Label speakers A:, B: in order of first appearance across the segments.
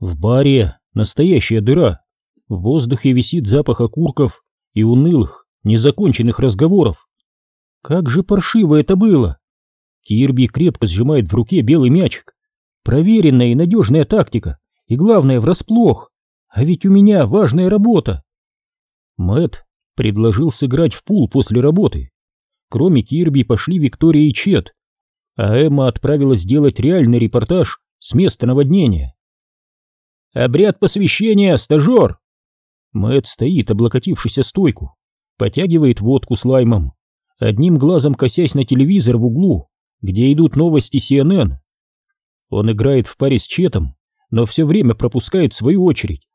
A: В баре настоящая дыра. В воздухе висит запах окурков и унылых, незаконченных разговоров. Как же паршиво это было! Кирби крепко сжимает в руке белый мячик. Проверенная и надежная тактика, и главное, врасплох. А ведь у меня важная работа. Мэт предложил сыграть в пул после работы. Кроме Кирби пошли Виктория и Чет, а Эмма отправилась делать реальный репортаж с места наводнения. «Обряд посвящения, стажер!» Мэт стоит, облокотившись о стойку, потягивает водку с лаймом, одним глазом косясь на телевизор в углу, где идут новости CNN. Он играет в паре с Четом, но все время пропускает свою очередь.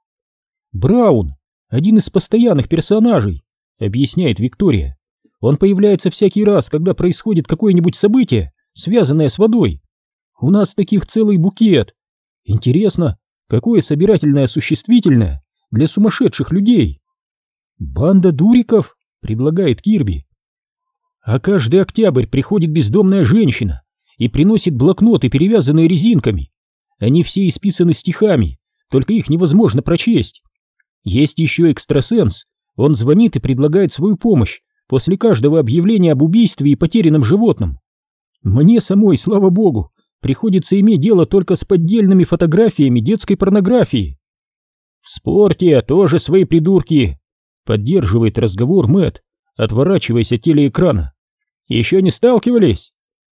A: «Браун — один из постоянных персонажей», — объясняет Виктория. «Он появляется всякий раз, когда происходит какое-нибудь событие, связанное с водой. У нас таких целый букет. Интересно, какое собирательное существительное для сумасшедших людей?» «Банда дуриков», — предлагает Кирби. «А каждый октябрь приходит бездомная женщина и приносит блокноты, перевязанные резинками. Они все исписаны стихами, только их невозможно прочесть. Есть еще экстрасенс, он звонит и предлагает свою помощь после каждого объявления об убийстве и потерянном животном. Мне самой, слава богу, приходится иметь дело только с поддельными фотографиями детской порнографии. В спорте тоже свои придурки, поддерживает разговор Мэт, отворачиваясь от телеэкрана. Еще не сталкивались?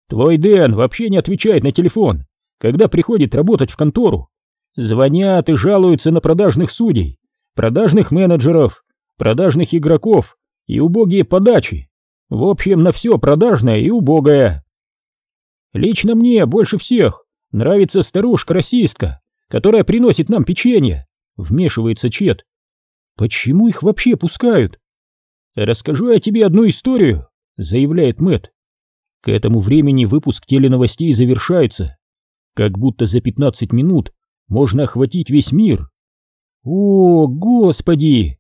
A: Твой Дэн вообще не отвечает на телефон, когда приходит работать в контору. Звонят и жалуются на продажных судей, продажных менеджеров, продажных игроков и убогие подачи. В общем, на все продажное и убогое. Лично мне больше всех нравится старушка-расистка, которая приносит нам печенье, вмешивается Чет. Почему их вообще пускают? Расскажу я тебе одну историю, заявляет Мэт. К этому времени выпуск теленовостей завершается. Как будто за 15 минут можно охватить весь мир. О, господи!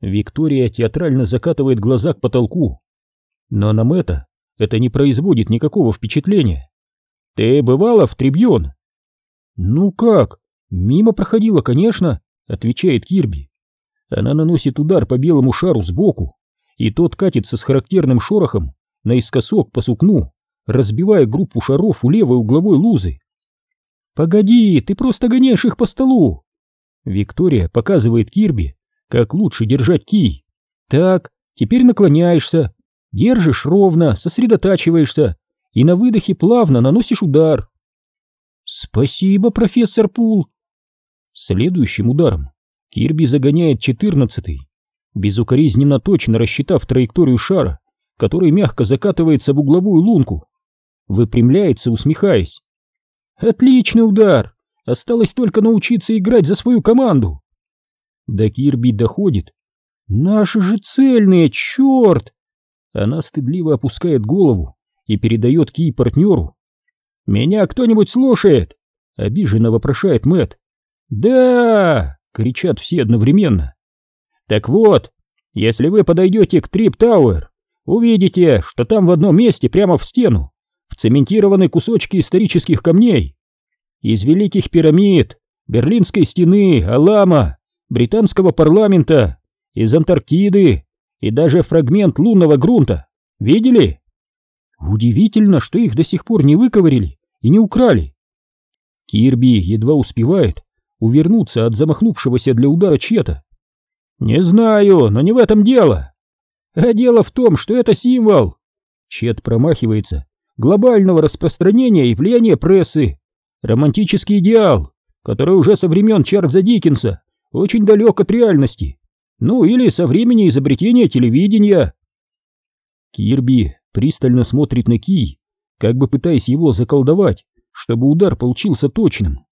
A: Виктория театрально закатывает глаза к потолку. Но на Мэтта это не производит никакого впечатления. Ты бывала в Трибьон? Ну как? Мимо проходила, конечно, отвечает Кирби. Она наносит удар по белому шару сбоку, и тот катится с характерным шорохом наискосок по сукну, разбивая группу шаров у левой угловой лузы. «Погоди, ты просто гоняешь их по столу!» Виктория показывает Кирби, как лучше держать кий. «Так, теперь наклоняешься, держишь ровно, сосредотачиваешься и на выдохе плавно наносишь удар». «Спасибо, профессор Пул!» Следующим ударом Кирби загоняет четырнадцатый, безукоризненно точно рассчитав траекторию шара, который мягко закатывается в угловую лунку. Выпрямляется, усмехаясь. «Отличный удар! Осталось только научиться играть за свою команду!» До Кирби доходит. «Наши же цельные, черт!» Она стыдливо опускает голову и передает кий партнеру. «Меня кто-нибудь слушает?» — обиженно вопрошает Мэт. «Да!» — кричат все одновременно. «Так вот, если вы подойдете к Трип Тауэр, увидите, что там в одном месте прямо в стену вцементированы кусочки исторических камней. Из великих пирамид, Берлинской стены, Алама, британского парламента, из Антарктиды и даже фрагмент лунного грунта. Видели? Удивительно, что их до сих пор не выковырили и не украли. Кирби едва успевает увернуться от замахнувшегося для удара чета. Не знаю, но не в этом дело. А дело в том, что это символ. Чет промахивается глобального распространения и влияния прессы. Романтический идеал, который уже со времен Чарльза Диккенса очень далек от реальности. Ну или со времени изобретения телевидения. Кирби пристально смотрит на Кий, как бы пытаясь его заколдовать, чтобы удар получился точным.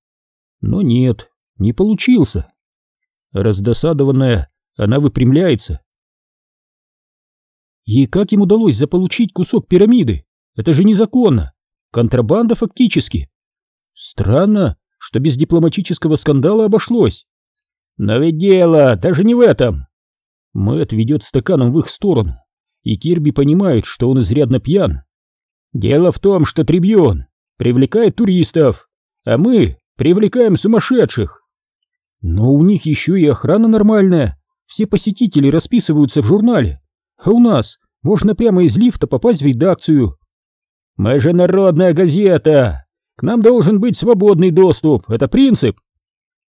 A: Но нет, не получился. Раздосадованная, она выпрямляется. И как им удалось заполучить кусок пирамиды? Это же незаконно. Контрабанда фактически. Странно, что без дипломатического скандала обошлось. Но ведь дело даже не в этом. Мэтт ведет стаканом в их сторону, и Кирби понимает, что он изрядно пьян. Дело в том, что Трибьон привлекает туристов, а мы привлекаем сумасшедших. Но у них еще и охрана нормальная. Все посетители расписываются в журнале. А у нас можно прямо из лифта попасть в редакцию. Мы же народная газета. К нам должен быть свободный доступ. Это принцип.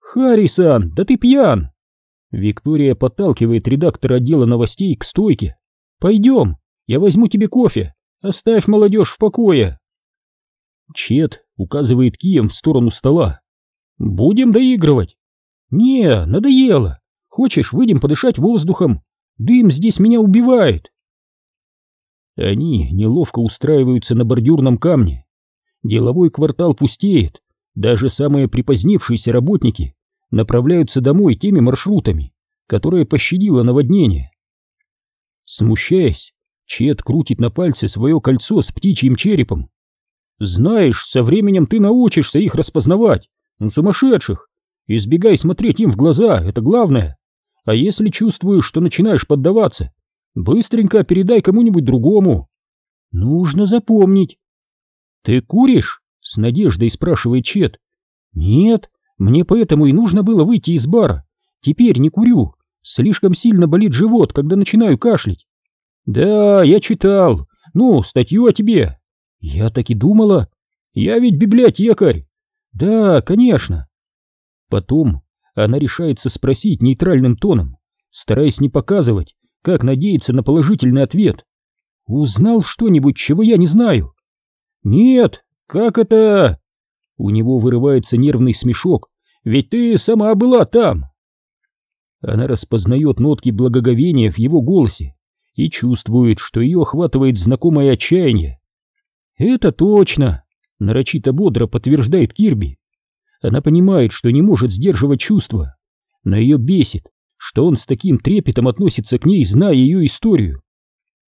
A: Харрисон, да ты пьян. Виктория подталкивает редактора отдела новостей к стойке. Пойдем, я возьму тебе кофе. Оставь молодежь в покое. Чет указывает кием в сторону стола. Будем доигрывать. Не, надоело. Хочешь, выйдем подышать воздухом? Дым здесь меня убивает. Они неловко устраиваются на бордюрном камне. Деловой квартал пустеет. Даже самые припозднившиеся работники направляются домой теми маршрутами, которые пощадило наводнение. Смущаясь, Чет крутит на пальце свое кольцо с птичьим черепом. Знаешь, со временем ты научишься их распознавать. Сумасшедших. Избегай смотреть им в глаза, это главное. А если чувствуешь, что начинаешь поддаваться, быстренько передай кому-нибудь другому. Нужно запомнить. Ты куришь? С надеждой спрашивает Чет. Нет, мне поэтому и нужно было выйти из бара. Теперь не курю. Слишком сильно болит живот, когда начинаю кашлять. Да, я читал. Ну, статью о тебе. Я так и думала. Я ведь библиотекарь. Да, конечно. Потом она решается спросить нейтральным тоном, стараясь не показывать, как надеяться на положительный ответ. Узнал что-нибудь, чего я не знаю? Нет, как это? У него вырывается нервный смешок, ведь ты сама была там. Она распознает нотки благоговения в его голосе и чувствует, что ее охватывает знакомое отчаяние. «Это точно!» — нарочито бодро подтверждает Кирби. Она понимает, что не может сдерживать чувства, но ее бесит, что он с таким трепетом относится к ней, зная ее историю.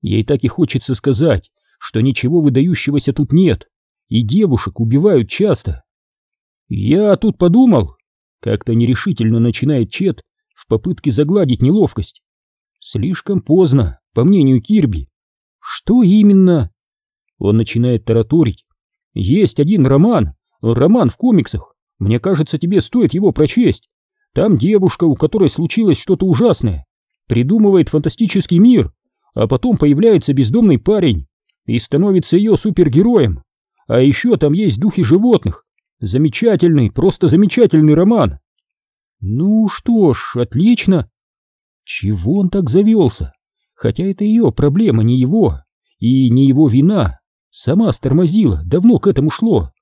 A: Ей так и хочется сказать, что ничего выдающегося тут нет, и девушек убивают часто. «Я тут подумал», — как-то нерешительно начинает Чет попытке загладить неловкость. Слишком поздно, по мнению Кирби. Что именно? Он начинает тараторить. Есть один роман, роман в комиксах. Мне кажется, тебе стоит его прочесть. Там девушка, у которой случилось что-то ужасное, придумывает фантастический мир, а потом появляется бездомный парень и становится ее супергероем. А еще там есть духи животных. Замечательный, просто замечательный роман. Ну что ж, отлично. Чего он так завелся? Хотя это ее проблема, не его. И не его вина. Сама стормозила, давно к этому шло.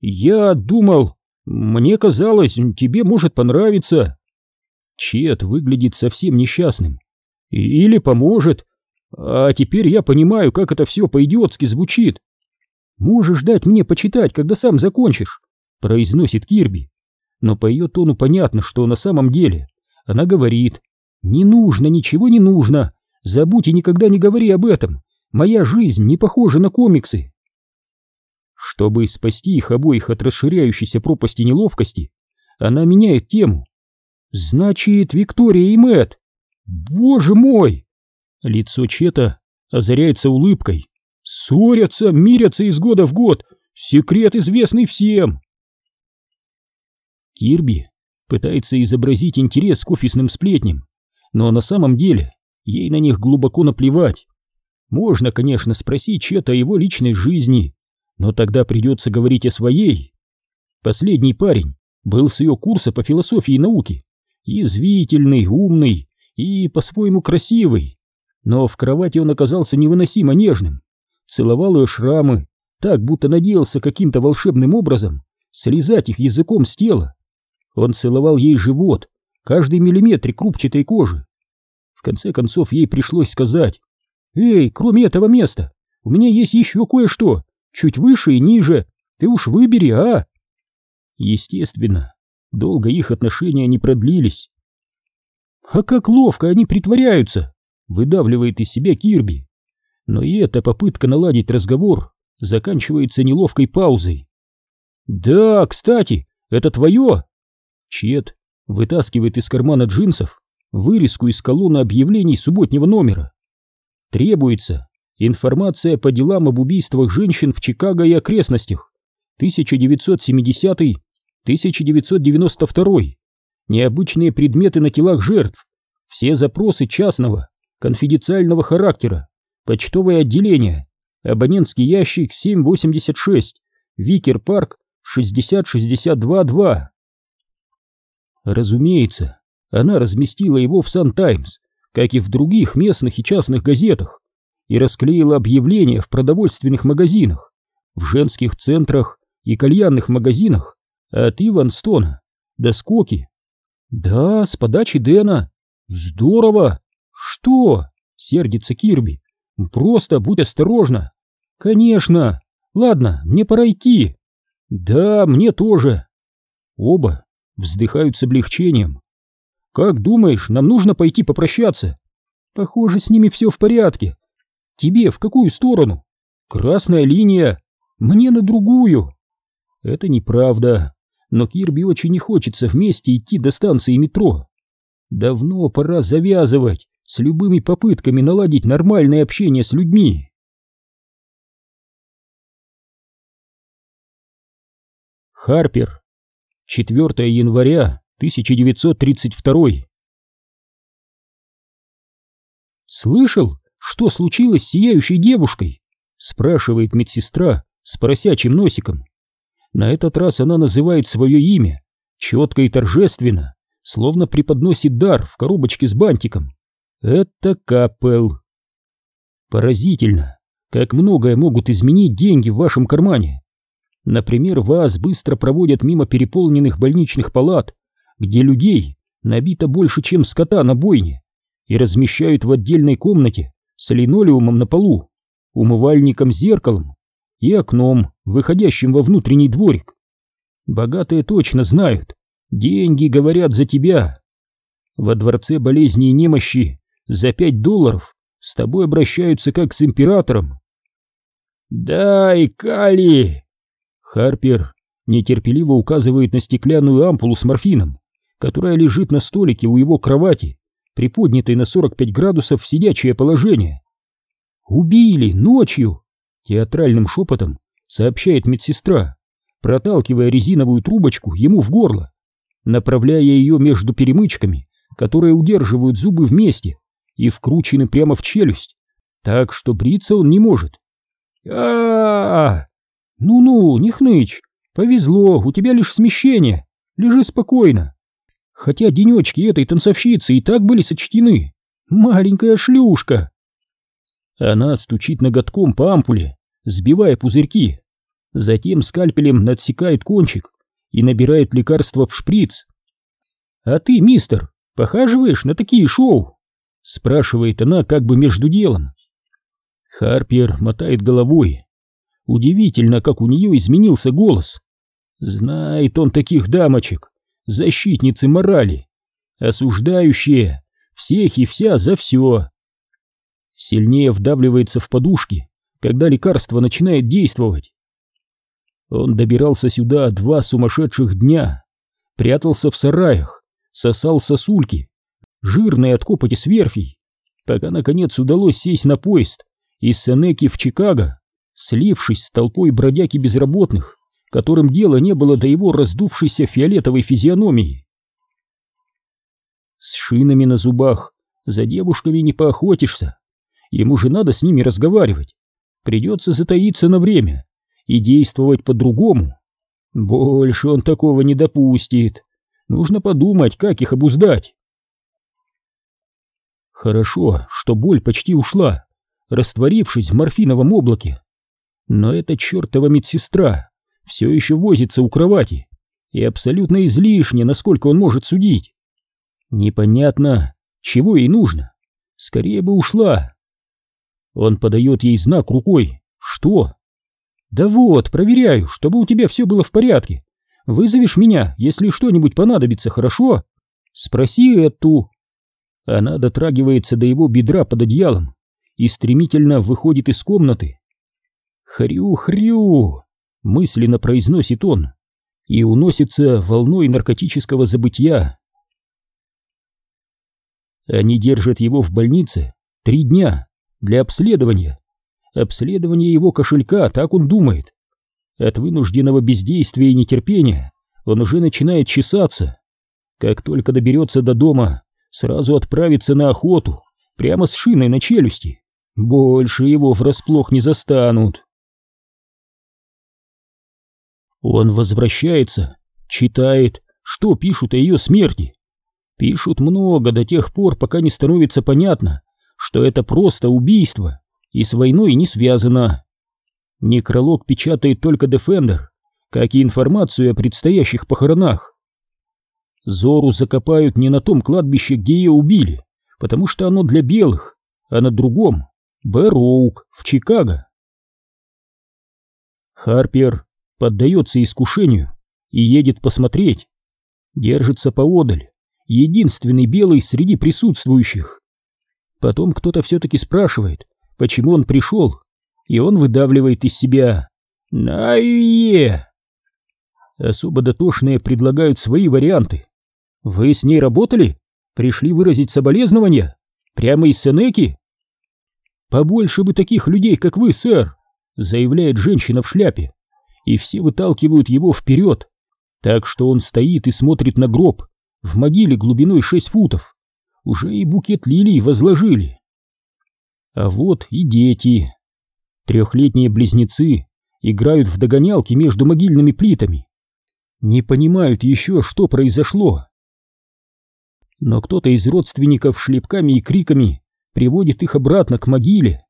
A: Я думал, мне казалось, тебе может понравиться. Чет выглядит совсем несчастным. Или поможет. А теперь я понимаю, как это все по-идиотски звучит. Можешь дать мне почитать, когда сам закончишь, произносит Кирби. Но по ее тону понятно, что на самом деле она говорит. Не нужно, ничего не нужно. Забудь и никогда не говори об этом. Моя жизнь не похожа на комиксы. Чтобы спасти их обоих от расширяющейся пропасти неловкости, она меняет тему. Значит, Виктория и Мэтт. Боже мой! Лицо Чета озаряется улыбкой. Ссорятся, мирятся из года в год. Секрет известный всем. Кирби пытается изобразить интерес к офисным сплетням, но на самом деле ей на них глубоко наплевать. Можно, конечно, спросить чья-то о его личной жизни, но тогда придется говорить о своей. Последний парень был с ее курса по философии и науке, язвительный, умный и по-своему красивый, но в кровати он оказался невыносимо нежным, целовал ее шрамы, так будто надеялся каким-то волшебным образом слезать их языком с тела. Он целовал ей живот, каждый миллиметр крупчатой кожи. В конце концов ей пришлось сказать «Эй, кроме этого места, у меня есть еще кое-что, чуть выше и ниже, ты уж выбери, а?» Естественно, долго их отношения не продлились. «А как ловко они притворяются!» — выдавливает из себя Кирби. Но и эта попытка наладить разговор заканчивается неловкой паузой. «Да, кстати, это твое?» Чет вытаскивает из кармана джинсов вырезку из колонны объявлений субботнего номера. Требуется информация по делам об убийствах женщин в Чикаго и окрестностях 1970-1992. необычные предметы на телах жертв, все запросы частного, конфиденциального характера, почтовое отделение, абонентский ящик 786, Викер Парк 60622. Разумеется, она разместила его в Сан-Таймс, как и в других местных и частных газетах, и расклеила объявления в продовольственных магазинах, в женских центрах и кальянных магазинах от Иванстона до Скоки. Да, с подачи Дэна. Здорово. Что? Сердится Кирби. Просто будь осторожна. Конечно. Ладно, мне пора идти. Да, мне тоже. Оба вздыхают с облегчением. Как думаешь, нам нужно пойти попрощаться? Похоже, с ними все в порядке. Тебе в какую сторону? Красная линия. Мне на другую. Это неправда. Но Кирби очень не хочется вместе идти до станции метро. Давно пора завязывать с любыми попытками наладить нормальное общение с людьми. Харпер. 4 января 1932. Слышал, что случилось с сияющей девушкой? Спрашивает медсестра с поросячьим носиком. На этот раз она называет свое имя, четко и торжественно, словно преподносит дар в коробочке с бантиком. Это Капел. Поразительно, как многое могут изменить деньги в вашем кармане. Например, вас быстро проводят мимо переполненных больничных палат, где людей набито больше, чем скота на бойне, и размещают в отдельной комнате с линолеумом на полу, умывальником, зеркалом и окном, выходящим во внутренний дворик. Богатые точно знают, деньги говорят за тебя. Во дворце болезни и немощи за пять долларов с тобой обращаются как с императором. «Дай, Кали!» Харпер нетерпеливо указывает на стеклянную ампулу с морфином, которая лежит на столике у его кровати, приподнятой на 45 градусов в сидячее положение. «Убили ночью!» — театральным шепотом сообщает медсестра, проталкивая резиновую трубочку ему в горло, направляя ее между перемычками, которые удерживают зубы вместе и вкручены прямо в челюсть, так что бриться он не может. а, -а, -а «Ну-ну, не хнычь, повезло, у тебя лишь смещение, лежи спокойно. Хотя денечки этой танцовщицы и так были сочтены. Маленькая шлюшка!» Она стучит ноготком по ампуле, сбивая пузырьки. Затем скальпелем надсекает кончик и набирает лекарство в шприц. «А ты, мистер, похаживаешь на такие шоу?» Спрашивает она как бы между делом. Харпер мотает головой. Удивительно, как у нее изменился голос. Знает он таких дамочек, защитницы морали, осуждающие всех и вся за все. Сильнее вдавливается в подушки, когда лекарство начинает действовать. Он добирался сюда два сумасшедших дня, прятался в сараях, сосал сосульки, жирные от копоти с верфей, пока наконец удалось сесть на поезд из Сенеки в Чикаго слившись с толпой бродяг и безработных, которым дело не было до его раздувшейся фиолетовой физиономии. С шинами на зубах за девушками не поохотишься, ему же надо с ними разговаривать, придется затаиться на время и действовать по-другому. Больше он такого не допустит, нужно подумать, как их обуздать. Хорошо, что боль почти ушла, растворившись в морфиновом облаке. Но эта чертова медсестра все еще возится у кровати и абсолютно излишне, насколько он может судить. Непонятно, чего ей нужно. Скорее бы ушла. Он подает ей знак рукой. Что? Да вот, проверяю, чтобы у тебя все было в порядке. Вызовешь меня, если что-нибудь понадобится, хорошо? Спроси эту. Она дотрагивается до его бедра под одеялом и стремительно выходит из комнаты. «Хрю-хрю!» — мысленно произносит он и уносится волной наркотического забытья. Они держат его в больнице три дня для обследования. Обследование его кошелька, так он думает. От вынужденного бездействия и нетерпения он уже начинает чесаться. Как только доберется до дома, сразу отправится на охоту, прямо с шиной на челюсти. Больше его врасплох не застанут. Он возвращается, читает, что пишут о ее смерти. Пишут много до тех пор, пока не становится понятно, что это просто убийство и с войной не связано. Некролог печатает только Defender, как и информацию о предстоящих похоронах. Зору закопают не на том кладбище, где ее убили, потому что оно для белых, а на другом — Бэроук в Чикаго. Харпер поддается искушению и едет посмотреть. Держится поодаль, единственный белый среди присутствующих. Потом кто-то все-таки спрашивает, почему он пришел, и он выдавливает из себя «Найе!». Особо дотошные предлагают свои варианты. Вы с ней работали? Пришли выразить соболезнования? Прямо из Сенеки? Побольше бы таких людей, как вы, сэр, заявляет женщина в шляпе, и все выталкивают его вперед, так что он стоит и смотрит на гроб в могиле глубиной шесть футов. Уже и букет лилий возложили. А вот и дети. Трехлетние близнецы играют в догонялки между могильными плитами. Не понимают еще, что произошло. Но кто-то из родственников шлепками и криками приводит их обратно к могиле.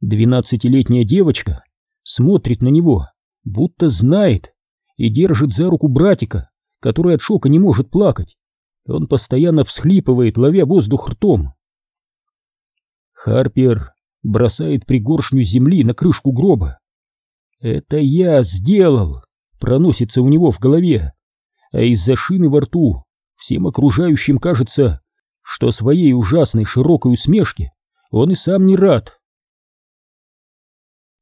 A: Двенадцатилетняя девочка смотрит на него, будто знает, и держит за руку братика, который от шока не может плакать. Он постоянно всхлипывает, ловя воздух ртом. Харпер бросает пригоршню земли на крышку гроба. «Это я сделал!» — проносится у него в голове, а из-за шины во рту всем окружающим кажется, что своей ужасной широкой усмешке он и сам не рад.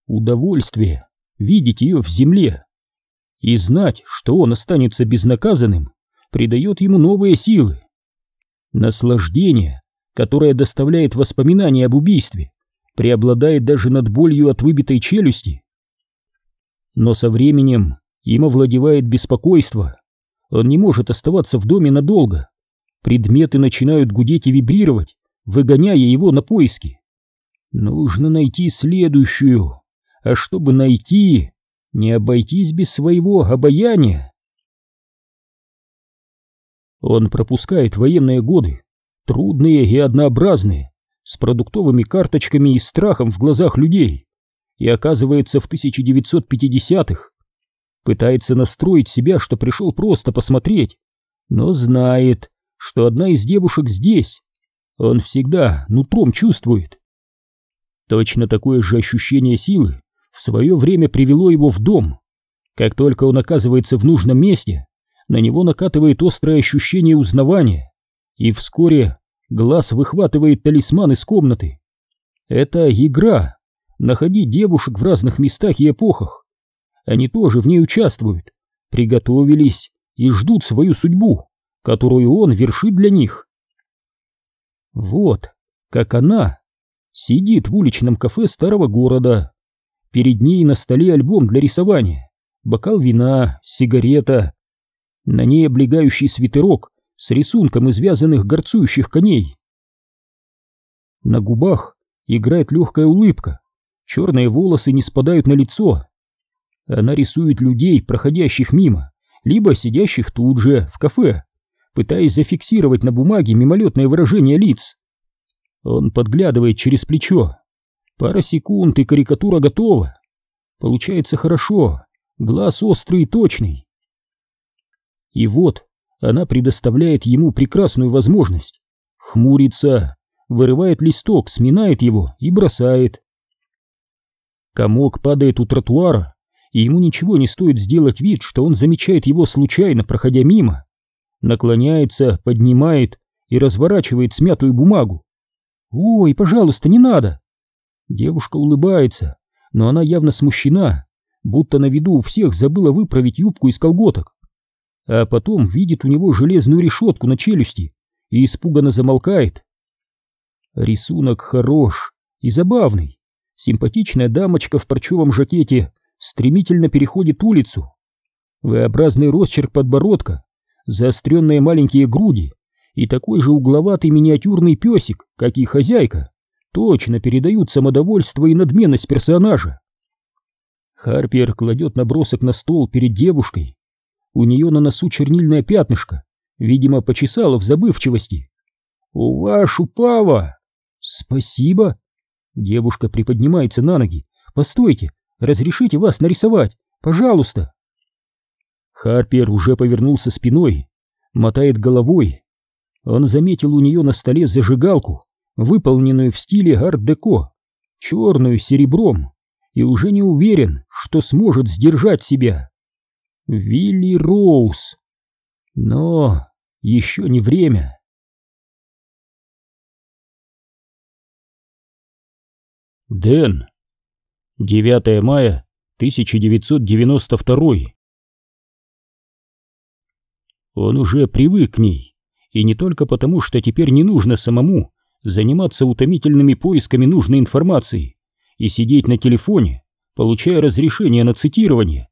A: Удовольствие видеть ее в земле и знать, что он останется безнаказанным, придает ему новые силы. Наслаждение, которое доставляет воспоминания об убийстве, преобладает даже над болью от выбитой челюсти. Но со временем им овладевает беспокойство. Он не может оставаться в доме надолго. Предметы начинают гудеть и вибрировать, выгоняя его на поиски. Нужно найти следующую. А чтобы найти, не обойтись без своего обаяния. Он пропускает военные годы, трудные и однообразные, с продуктовыми карточками и страхом в глазах людей и оказывается в 1950-х. Пытается настроить себя, что пришел просто посмотреть, но знает, что одна из девушек здесь. Он всегда нутром чувствует. Точно такое же ощущение силы свое время привело его в дом. Как только он оказывается в нужном месте, на него накатывает острое ощущение узнавания, и вскоре Глаз выхватывает талисман из комнаты. Это игра. Находить девушек в разных местах и эпохах. Они тоже в ней участвуют, приготовились и ждут свою судьбу, которую он вершит для них. Вот, как она сидит в уличном кафе старого города. Перед ней на столе альбом для рисования, бокал вина, сигарета. На ней облегающий свитерок с рисунком из вязаных горцующих коней. На губах играет легкая улыбка, черные волосы не спадают на лицо. Она рисует людей, проходящих мимо, либо сидящих тут же, в кафе, пытаясь зафиксировать на бумаге мимолетное выражение лиц. Он подглядывает через плечо. Пара секунд, и карикатура готова. Получается хорошо, глаз острый и точный. И вот она предоставляет ему прекрасную возможность. Хмурится, вырывает листок, сминает его и бросает. Комок падает у тротуара, и ему ничего не стоит сделать вид, что он замечает его случайно, проходя мимо. Наклоняется, поднимает и разворачивает смятую бумагу. «Ой, пожалуйста, не надо!» Девушка улыбается, но она явно смущена, будто на виду у всех забыла выправить юбку из колготок а потом видит у него железную решетку на челюсти и испуганно замолкает. Рисунок хорош и забавный. Симпатичная дамочка в парчевом жакете стремительно переходит улицу. V-образный росчерк подбородка заостренные маленькие груди и такой же угловатый миниатюрный песик, как и хозяйка, точно передают самодовольство и надменность персонажа. Харпер кладет набросок на стол перед девушкой. У нее на носу чернильное пятнышко, видимо, почесала в забывчивости. «У вас упава!» «Спасибо!» Девушка приподнимается на ноги. «Постойте, разрешите вас нарисовать, пожалуйста!» Харпер уже повернулся спиной, мотает головой. Он заметил у нее на столе зажигалку, выполненную в стиле арт-деко, черную с серебром, и уже не уверен, что сможет сдержать себя. Вилли Роуз. Но еще не время. Дэн. 9 мая 1992. Он уже привык к ней, и не только потому, что теперь не нужно самому заниматься утомительными поисками нужной информации и сидеть на телефоне, получая разрешение на цитирование.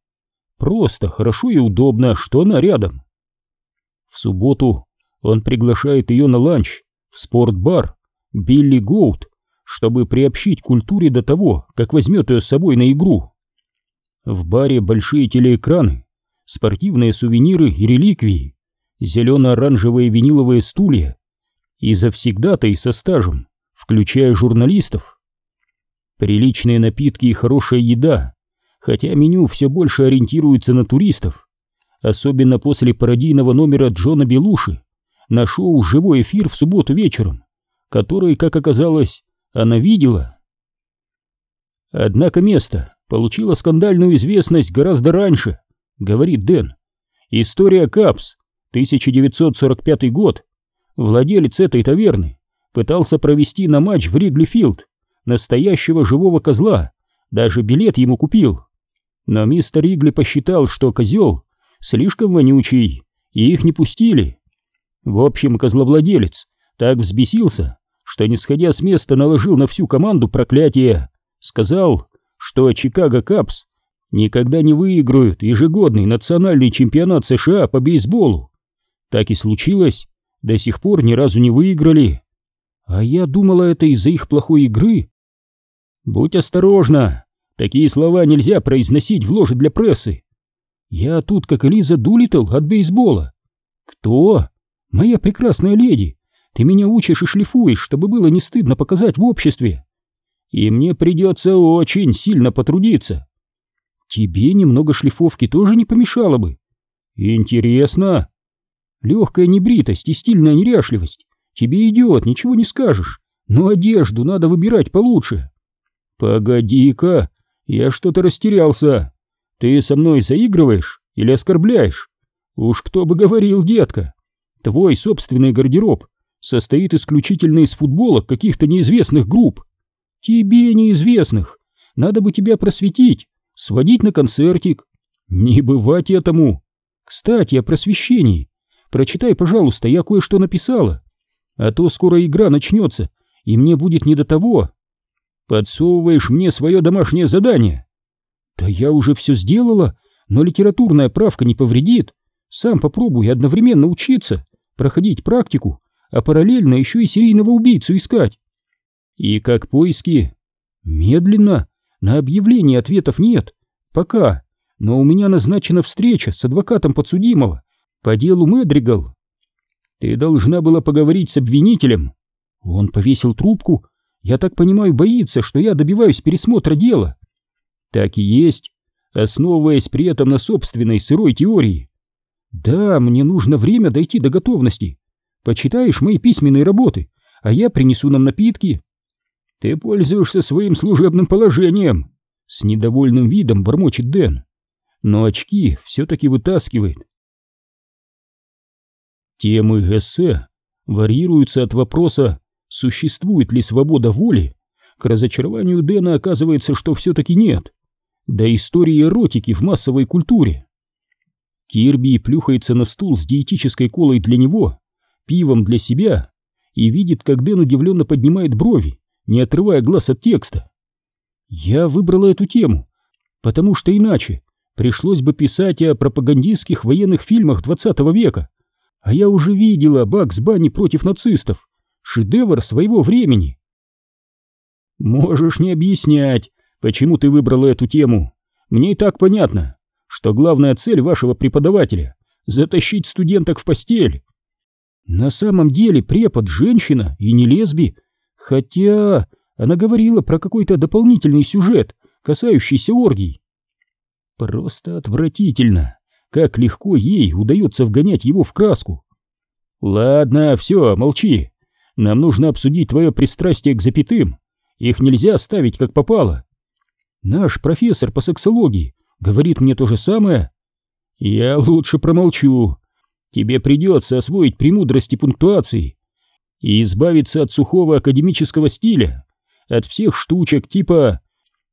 A: Просто хорошо и удобно, что она рядом. В субботу он приглашает ее на ланч в спортбар Билли Гоут, чтобы приобщить культуре до того, как возьмет ее с собой на игру. В баре большие телеэкраны, спортивные сувениры и реликвии, зелено-оранжевые виниловые стулья и завсегдата и со стажем, включая журналистов. Приличные напитки и хорошая еда, хотя меню все больше ориентируется на туристов, особенно после пародийного номера Джона Белуши на шоу «Живой эфир» в субботу вечером, который, как оказалось, она видела. Однако место получило скандальную известность гораздо раньше, говорит Дэн. История Капс, 1945 год. Владелец этой таверны пытался провести на матч в Ригли-Филд настоящего живого козла, даже билет ему купил. Но мистер Ригли посчитал, что козел слишком вонючий, и их не пустили. В общем, козловладелец так взбесился, что, не сходя с места, наложил на всю команду проклятие. Сказал, что Чикаго Капс никогда не выиграют ежегодный национальный чемпионат США по бейсболу. Так и случилось, до сих пор ни разу не выиграли. А я думала, это из-за их плохой игры. Будь осторожна, такие слова нельзя произносить в ложе для прессы. Я тут как Элиза Дулитл от бейсбола. Кто? Моя прекрасная леди. Ты меня учишь и шлифуешь, чтобы было не стыдно показать в обществе. И мне придется очень сильно потрудиться. Тебе немного шлифовки тоже не помешало бы. Интересно. Легкая небритость и стильная неряшливость. Тебе идет, ничего не скажешь. Но одежду надо выбирать получше. Погоди-ка, я что-то растерялся. Ты со мной заигрываешь или оскорбляешь? Уж кто бы говорил, детка. Твой собственный гардероб состоит исключительно из футболок каких-то неизвестных групп. Тебе неизвестных. Надо бы тебя просветить, сводить на концертик. Не бывать этому. Кстати, о просвещении. Прочитай, пожалуйста, я кое-что написала. А то скоро игра начнется, и мне будет не до того. Подсовываешь мне свое домашнее задание. Да я уже все сделала, но литературная правка не повредит. Сам попробуй одновременно учиться, проходить практику, а параллельно еще и серийного убийцу искать. И как поиски? Медленно, на объявление ответов нет. Пока, но у меня назначена встреча с адвокатом подсудимого по делу Мэдригал. Ты должна была поговорить с обвинителем. Он повесил трубку. Я так понимаю, боится, что я добиваюсь пересмотра дела. Так и есть, основываясь при этом на собственной сырой теории. Да, мне нужно время дойти до готовности. Почитаешь мои письменные работы, а я принесу нам напитки. Ты пользуешься своим служебным положением. С недовольным видом бормочет Дэн. Но очки все-таки вытаскивает. Темы эссе варьируются от вопроса, существует ли свобода воли, к разочарованию Дэна оказывается, что все-таки нет, до истории эротики в массовой культуре. Кирби плюхается на стул с диетической колой для него, пивом для себя, и видит, как Дэн удивленно поднимает брови, не отрывая глаз от текста. Я выбрала эту тему, потому что иначе пришлось бы писать о пропагандистских военных фильмах 20 века, А я уже видела Бакс Банни против нацистов. Шедевр своего времени. Можешь не объяснять, почему ты выбрала эту тему. Мне и так понятно, что главная цель вашего преподавателя — затащить студенток в постель. На самом деле препод — женщина и не лесби, хотя она говорила про какой-то дополнительный сюжет, касающийся оргий. Просто отвратительно, как легко ей удается вгонять его в краску. Ладно, все, молчи. Нам нужно обсудить твое пристрастие к запятым. Их нельзя оставить как попало. Наш профессор по сексологии говорит мне то же самое. Я лучше промолчу. Тебе придется освоить премудрости пунктуации и избавиться от сухого академического стиля, от всех штучек типа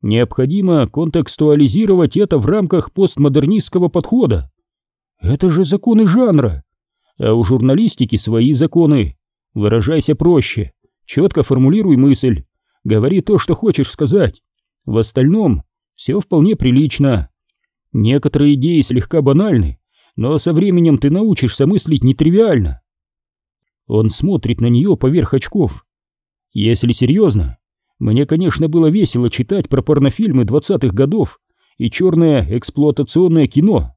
A: «необходимо контекстуализировать это в рамках постмодернистского подхода». Это же законы жанра. А у журналистики свои законы. Выражайся проще, четко формулируй мысль, говори то, что хочешь сказать. В остальном все вполне прилично. Некоторые идеи слегка банальны, но со временем ты научишься мыслить нетривиально. Он смотрит на нее поверх очков. Если серьезно, мне, конечно, было весело читать про порнофильмы двадцатых годов и черное эксплуатационное кино.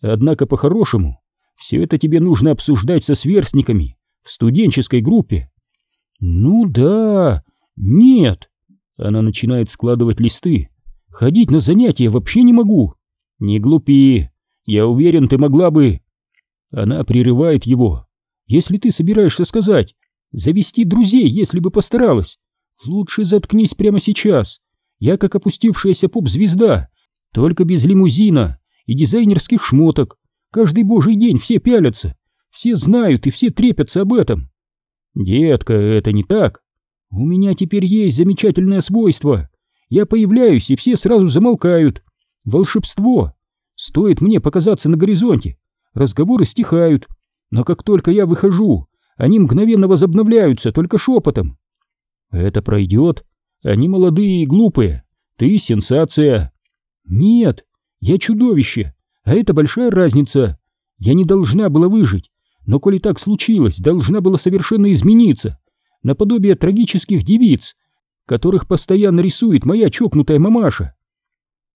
A: Однако, по-хорошему, все это тебе нужно обсуждать со сверстниками в студенческой группе. Ну да, нет. Она начинает складывать листы. Ходить на занятия вообще не могу. Не глупи. Я уверен, ты могла бы... Она прерывает его. Если ты собираешься сказать, завести друзей, если бы постаралась, лучше заткнись прямо сейчас. Я как опустившаяся поп-звезда, только без лимузина и дизайнерских шмоток. Каждый божий день все пялятся, все знают и все трепятся об этом. Детка, это не так. У меня теперь есть замечательное свойство. Я появляюсь, и все сразу замолкают. Волшебство. Стоит мне показаться на горизонте, разговоры стихают. Но как только я выхожу, они мгновенно возобновляются, только шепотом. Это пройдет. Они молодые и глупые. Ты сенсация. Нет, я чудовище. А это большая разница. Я не должна была выжить. Но коли так случилось, должна была совершенно измениться наподобие трагических девиц, которых постоянно рисует моя чокнутая мамаша.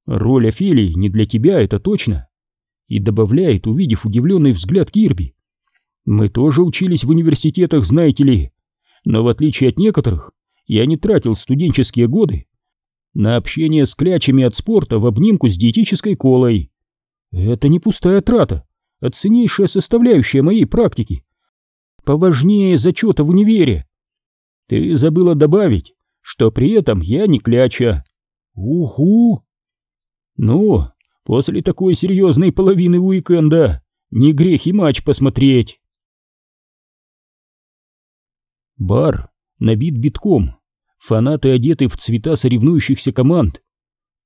A: Роль Офелии не для тебя, это точно. И добавляет, увидев удивленный взгляд Кирби. Мы тоже учились в университетах, знаете ли. Но в отличие от некоторых, я не тратил студенческие годы на общение с клячами от спорта в обнимку с диетической колой. Это не пустая трата, а ценнейшая составляющая моей практики. Поважнее зачета в универе. Ты забыла добавить, что при этом я не кляча. Уху! Ну, после такой серьезной половины уикенда не грех и матч посмотреть. Бар набит битком. Фанаты одеты в цвета соревнующихся команд.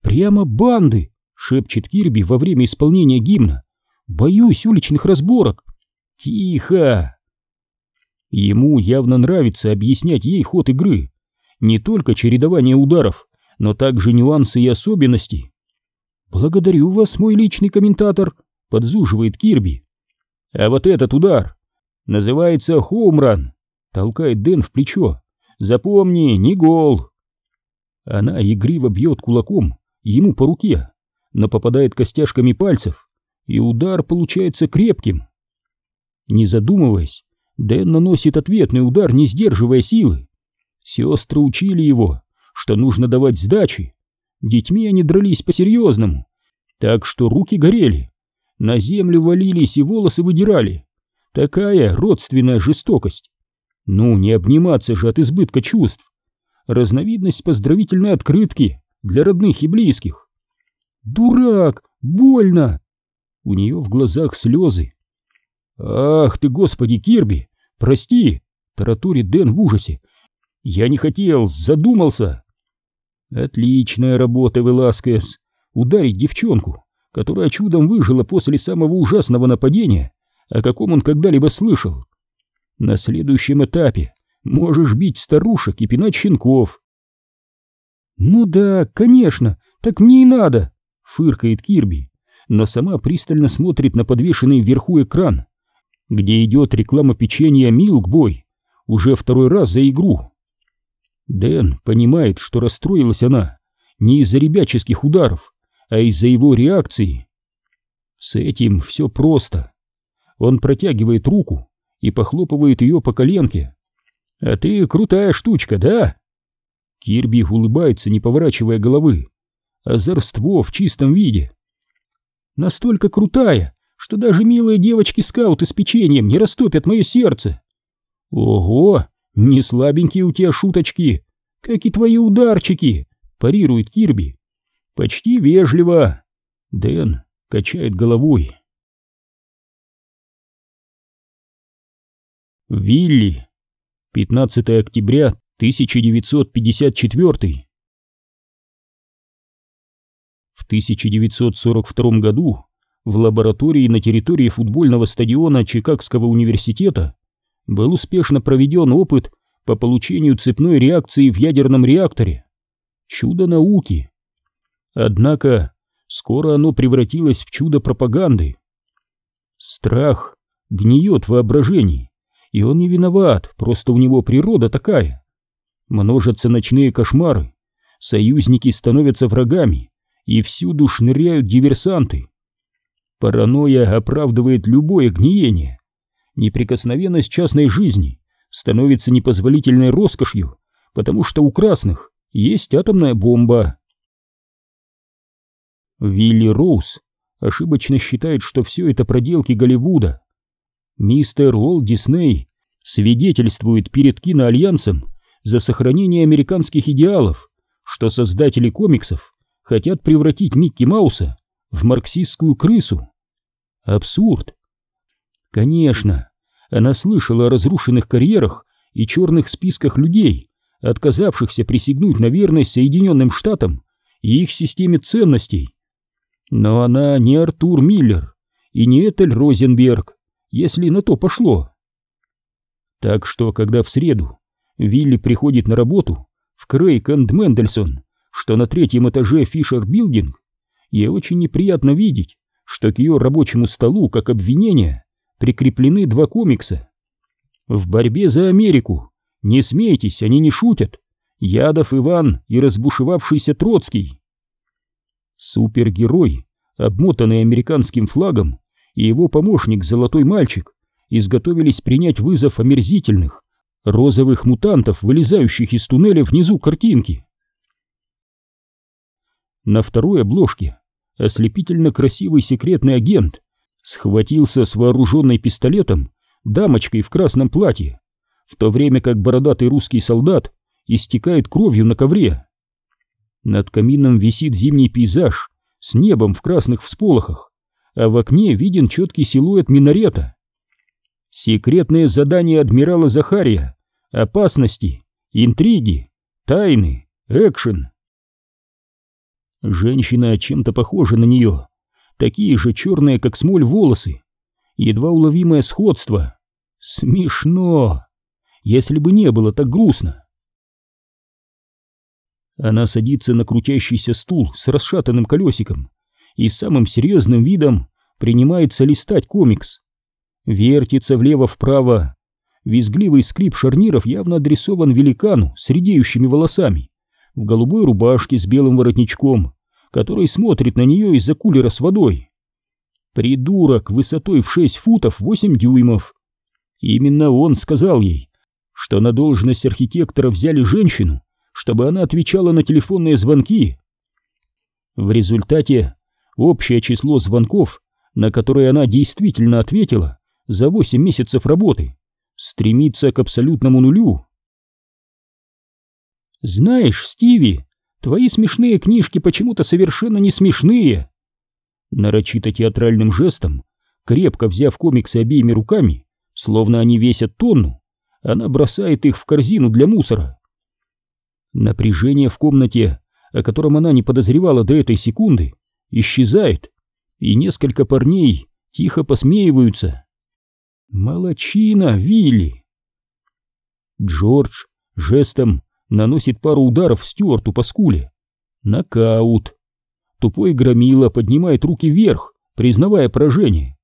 A: Прямо банды, шепчет Кирби во время исполнения гимна. Боюсь уличных разборок. Тихо! Ему явно нравится объяснять ей ход игры. Не только чередование ударов, но также нюансы и особенности. «Благодарю вас, мой личный комментатор», — подзуживает Кирби. «А вот этот удар называется хоумран», — толкает Дэн в плечо. «Запомни, не гол». Она игриво бьет кулаком ему по руке, но попадает костяшками пальцев, и удар получается крепким. Не задумываясь, Дэн наносит ответный удар, не сдерживая силы. Сестры учили его, что нужно давать сдачи. Детьми они дрались по-серьезному, так что руки горели. На землю валились и волосы выдирали. Такая родственная жестокость. Ну, не обниматься же от избытка чувств. Разновидность поздравительной открытки для родных и близких. «Дурак! Больно!» У нее в глазах слезы. «Ах ты, господи, Кирби! Прости!» — таратурит Дэн в ужасе. «Я не хотел, задумался!» «Отличная работа, Веласкес! Ударить девчонку, которая чудом выжила после самого ужасного нападения, о каком он когда-либо слышал. На следующем этапе можешь бить старушек и пинать щенков». «Ну да, конечно, так мне и надо!» — фыркает Кирби, но сама пристально смотрит на подвешенный вверху экран. где идет реклама печенья Милкбой уже второй раз за игру. Дэн понимает, что расстроилась она не из-за ребяческих ударов, а из-за его реакции. С этим все просто. Он протягивает руку и похлопывает ее по коленке. «А ты крутая штучка, да?» Кирби улыбается, не поворачивая головы. Озорство в чистом виде. «Настолько крутая, что даже милые девочки-скауты с печеньем не растопят мое сердце!» «Ого! Не слабенькие у тебя шуточки, как и твои ударчики!» — парирует Кирби. «Почти вежливо!» Дэн качает головой. Вилли. 15 октября 1954. В 1942 году в лаборатории на территории футбольного стадиона Чикагского университета был успешно проведен опыт по получению цепной реакции в ядерном реакторе. Чудо науки. Однако скоро оно превратилось в чудо пропаганды. Страх гниет в воображении и он не виноват, просто у него природа такая. Множатся ночные кошмары, союзники становятся врагами, и всюду шныряют диверсанты. Паранойя оправдывает любое гниение. Неприкосновенность частной жизни становится непозволительной роскошью, потому что у красных есть атомная бомба. Вилли Роуз ошибочно считает, что все это проделки Голливуда. Мистер Уолт Дисней свидетельствует перед киноальянсом за сохранение американских идеалов, что создатели комиксов хотят превратить Микки Мауса в марксистскую крысу. Абсурд. Конечно, она слышала о разрушенных карьерах и черных списках людей, отказавшихся присягнуть на верность Соединенным Штатам и их системе ценностей. Но она не Артур Миллер и не Этель Розенберг, если на то пошло. Так что, когда в среду Вилли приходит на работу в Крейг энд Мендельсон, что на третьем этаже Фишер Билдинг, ей очень неприятно видеть, что к ее рабочему столу, как обвинение, прикреплены два комикса. В борьбе за Америку, не смейтесь, они не шутят, Ядов Иван и разбушевавшийся Троцкий. Супергерой, обмотанный американским флагом, и его помощник Золотой Мальчик изготовились принять вызов омерзительных, розовых мутантов, вылезающих из туннеля внизу картинки. На второй обложке ослепительно красивый секретный агент схватился с вооруженной пистолетом дамочкой в красном платье, в то время как бородатый русский солдат истекает кровью на ковре. Над камином висит зимний пейзаж с небом в красных всполохах, а в окне виден четкий силуэт минарета. Секретное задание адмирала Захария. Опасности, интриги, тайны, экшен. Женщина чем-то похожа на нее. Такие же черные, как смоль, волосы. Едва уловимое сходство. Смешно. Если бы не было так грустно. Она садится на крутящийся стул с расшатанным колесиком и самым серьезным видом принимается листать комикс вертится влево-вправо. Визгливый скрип шарниров явно адресован великану с редеющими волосами, в голубой рубашке с белым воротничком, который смотрит на нее из-за кулера с водой. Придурок высотой в 6 футов 8 дюймов. Именно он сказал ей, что на должность архитектора взяли женщину, чтобы она отвечала на телефонные звонки. В результате общее число звонков, на которые она действительно ответила, за 8 месяцев работы стремится к абсолютному нулю. Знаешь, Стиви, твои смешные книжки почему-то совершенно не смешные. Нарочито театральным жестом, крепко взяв комиксы обеими руками, словно они весят тонну, она бросает их в корзину для мусора. Напряжение в комнате, о котором она не подозревала до этой секунды, исчезает, и несколько парней тихо посмеиваются. Молодчина, Вилли! Джордж жестом наносит пару ударов Стюарту по скуле. Нокаут. Тупой громила поднимает руки вверх, признавая поражение.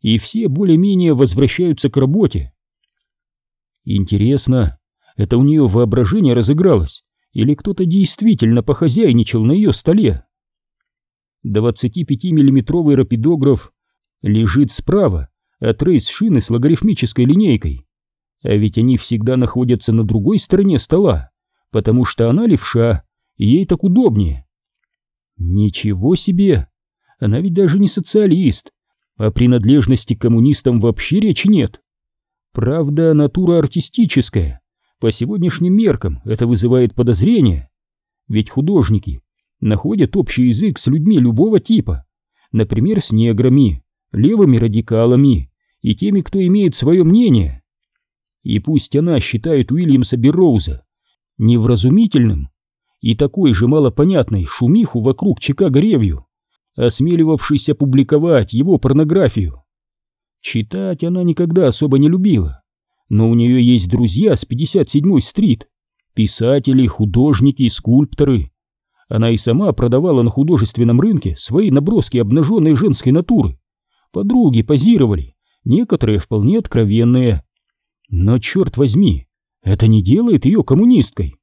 A: и все более-менее возвращаются к работе. Интересно, это у нее воображение разыгралось, или кто-то действительно похозяйничал на ее столе? 25-миллиметровый рапидограф лежит справа от рейс-шины с логарифмической линейкой. А ведь они всегда находятся на другой стороне стола, потому что она левша, ей так удобнее. Ничего себе! Она ведь даже не социалист, о принадлежности к коммунистам вообще речи нет. Правда, натура артистическая. По сегодняшним меркам это вызывает подозрение. Ведь художники находят общий язык с людьми любого типа. Например, с неграми, левыми радикалами и теми, кто имеет свое мнение. И пусть она считает Уильямса Берроуза невразумительным и такой же малопонятной шумиху вокруг Чикаго-ревью, осмеливавшийся публиковать его порнографию. Читать она никогда особо не любила, но у нее есть друзья с 57-й стрит, писатели, художники, скульпторы. Она и сама продавала на художественном рынке свои наброски обнаженной женской натуры. Подруги позировали, некоторые вполне откровенные. Но, черт возьми, это не делает ее коммунисткой.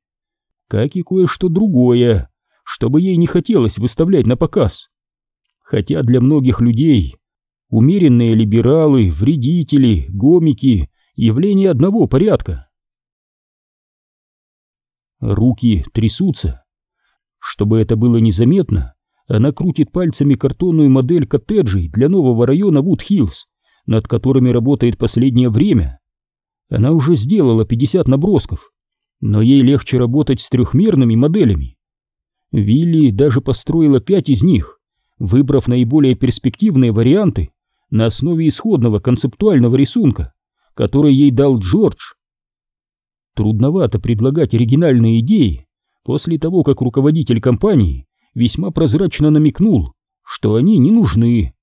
A: Как и кое-что другое, чтобы ей не хотелось выставлять на показ хотя для многих людей умеренные либералы, вредители, гомики — явление одного порядка. Руки трясутся. Чтобы это было незаметно, она крутит пальцами картонную модель коттеджей для нового района Вуд-Хиллз, над которыми работает последнее время. Она уже сделала 50 набросков, но ей легче работать с трехмерными моделями. Вилли даже построила пять из них выбрав наиболее перспективные варианты на основе исходного концептуального рисунка, который ей дал Джордж. Трудновато предлагать оригинальные идеи после того, как руководитель компании весьма прозрачно намекнул, что они не нужны.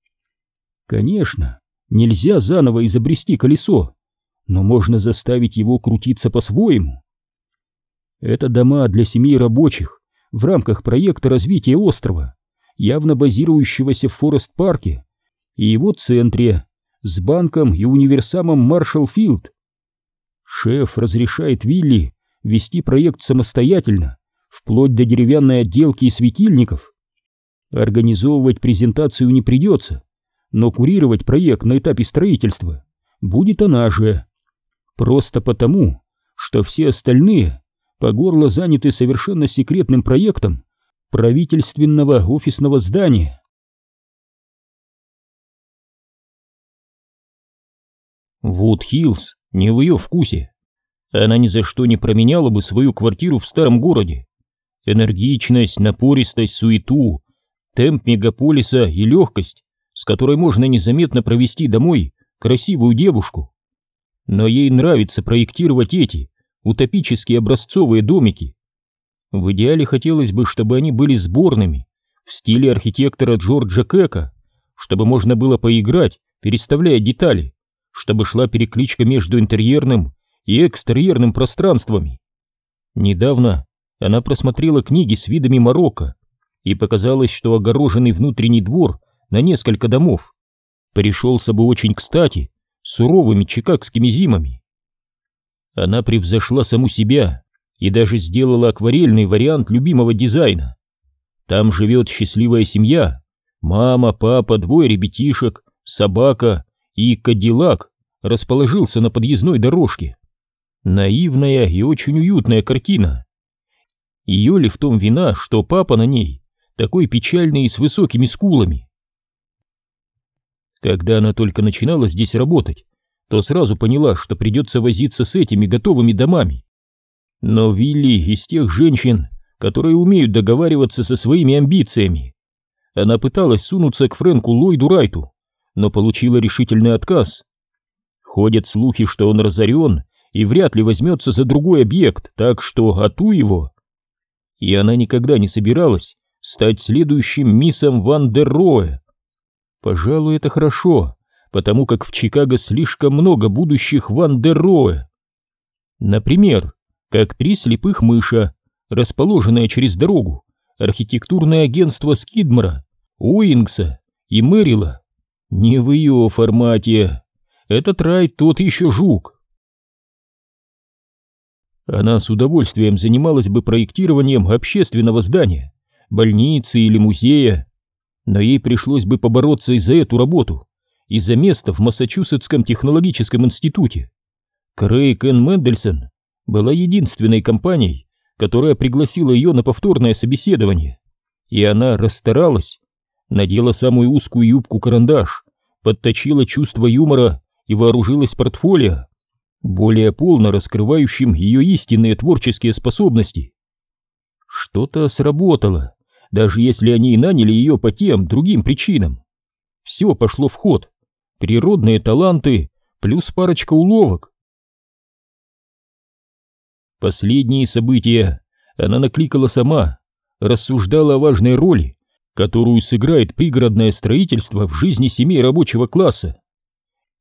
A: Конечно, нельзя заново изобрести колесо, но можно заставить его крутиться по-своему. Это дома для семей рабочих в рамках проекта развития острова явно базирующегося в Форест-парке, и его центре, с банком и универсамом Маршалл Филд. Шеф разрешает Вилли вести проект самостоятельно, вплоть до деревянной отделки и светильников. Организовывать презентацию не придется, но курировать проект на этапе строительства будет она же. Просто потому, что все остальные по горло заняты совершенно секретным проектом правительственного офисного здания. Вуд-Хиллз не в ее вкусе. Она ни за что не променяла бы свою квартиру в старом городе. Энергичность, напористость, суету, темп мегаполиса и легкость, с которой можно незаметно провести домой красивую девушку. Но ей нравится проектировать эти утопические образцовые домики, в идеале хотелось бы, чтобы они были сборными, в стиле архитектора Джорджа Кэка, чтобы можно было поиграть, переставляя детали, чтобы шла перекличка между интерьерным и экстерьерным пространствами. Недавно она просмотрела книги с видами Марокко, и показалось, что огороженный внутренний двор на несколько домов пришелся бы очень кстати суровыми чикагскими зимами. Она превзошла саму себя, и даже сделала акварельный вариант любимого дизайна. Там живет счастливая семья, мама, папа, двое ребятишек, собака и кадиллак расположился на подъездной дорожке. Наивная и очень уютная картина. Ее ли в том вина, что папа на ней такой печальный и с высокими скулами? Когда она только начинала здесь работать, то сразу поняла, что придется возиться с этими готовыми домами. Но Вилли из тех женщин, которые умеют договариваться со своими амбициями. Она пыталась сунуться к Фрэнку Ллойду Райту, но получила решительный отказ. Ходят слухи, что он разорен и вряд ли возьмется за другой объект, так что ату его. И она никогда не собиралась стать следующим миссом Ван дер Роэ. Пожалуй, это хорошо, потому как в Чикаго слишком много будущих Ван дер Роэ. Например, как три слепых мыша, расположенные через дорогу, архитектурное агентство Скидмора, Уингса и Мэрила. Не в ее формате. Этот рай тот еще жук. Она с удовольствием занималась бы проектированием общественного здания, больницы или музея, но ей пришлось бы побороться и за эту работу, и за место в Массачусетском технологическом институте. Крейг Энн Мендельсон была единственной компанией, которая пригласила ее на повторное собеседование, и она расстаралась, надела самую узкую юбку-карандаш, подточила чувство юмора и вооружилась портфолио, более полно раскрывающим ее истинные творческие способности. Что-то сработало, даже если они и наняли ее по тем другим причинам. Все пошло в ход. Природные таланты плюс парочка уловок. Последние события она накликала сама, рассуждала о важной роли, которую сыграет пригородное строительство в жизни семей рабочего класса.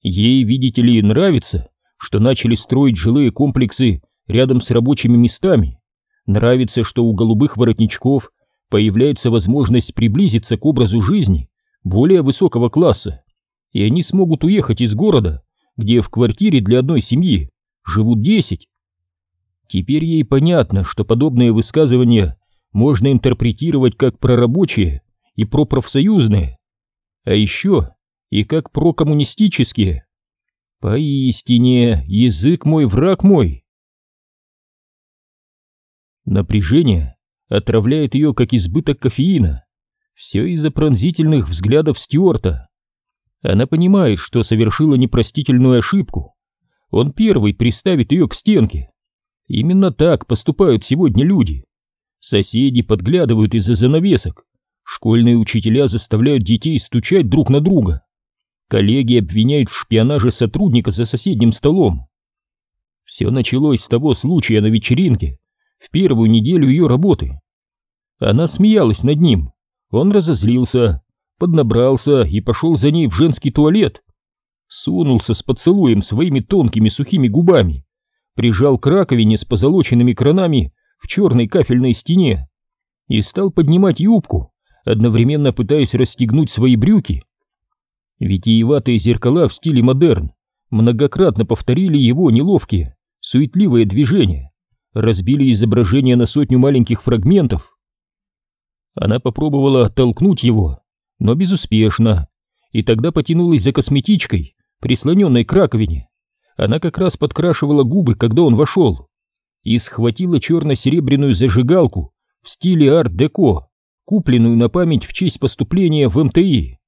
A: Ей, видите ли, нравится, что начали строить жилые комплексы рядом с рабочими местами. Нравится, что у голубых воротничков появляется возможность приблизиться к образу жизни более высокого класса, и они смогут уехать из города, где в квартире для одной семьи живут десять. Теперь ей понятно, что подобные высказывания можно интерпретировать как прорабочие и пропрофсоюзные, а еще и как прокоммунистические. Поистине, язык мой, враг мой. Напряжение отравляет ее, как избыток кофеина. Все из-за пронзительных взглядов Стюарта. Она понимает, что совершила непростительную ошибку. Он первый приставит ее к стенке. Именно так поступают сегодня люди. Соседи подглядывают из-за занавесок. Школьные учителя заставляют детей стучать друг на друга. Коллеги обвиняют в шпионаже сотрудника за соседним столом. Все началось с того случая на вечеринке, в первую неделю ее работы. Она смеялась над ним, он разозлился, поднабрался и пошел за ней в женский туалет. Сунулся с поцелуем своими тонкими сухими губами, прижал к раковине с позолоченными кранами в черной кафельной стене и стал поднимать юбку, одновременно пытаясь расстегнуть свои брюки. Витиеватые зеркала в стиле модерн многократно повторили его неловкие, суетливые движения, разбили изображение на сотню маленьких фрагментов. Она попробовала оттолкнуть его, но безуспешно, и тогда потянулась за косметичкой, прислоненной к раковине. Она как раз подкрашивала губы, когда он вошел, и схватила черно-серебряную зажигалку в стиле арт-деко, купленную на память в честь поступления в МТИ.